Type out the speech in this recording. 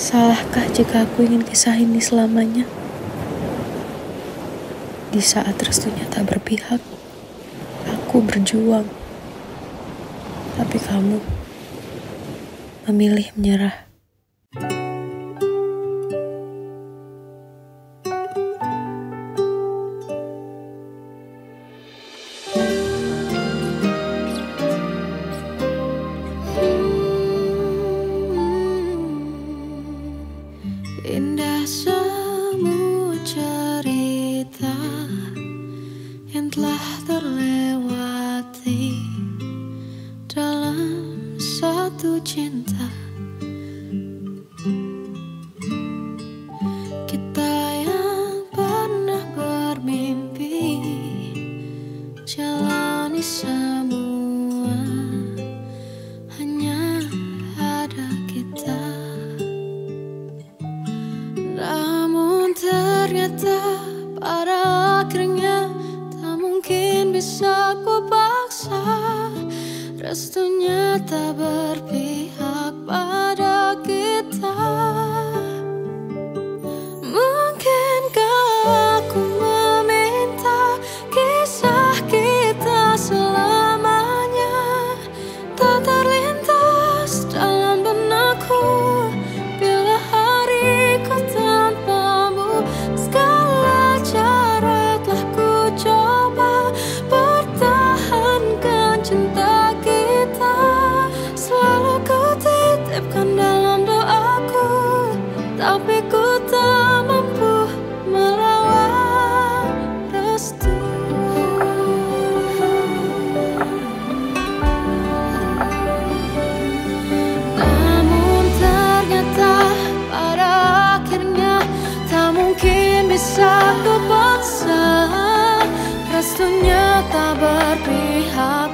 Salahkah jika aku ingin kisah ini selamanya? Di saat restunya tak berpihak, aku berjuang. Tapi kamu memilih menyerah. Satu cinta. Kita yang pernah bermimpi jalani semua hanya ada kita. Namun ternyata pada akhirnya tak mungkin bisa ku paksa Restunya tak bisa ku paksa Restunya tak berpihak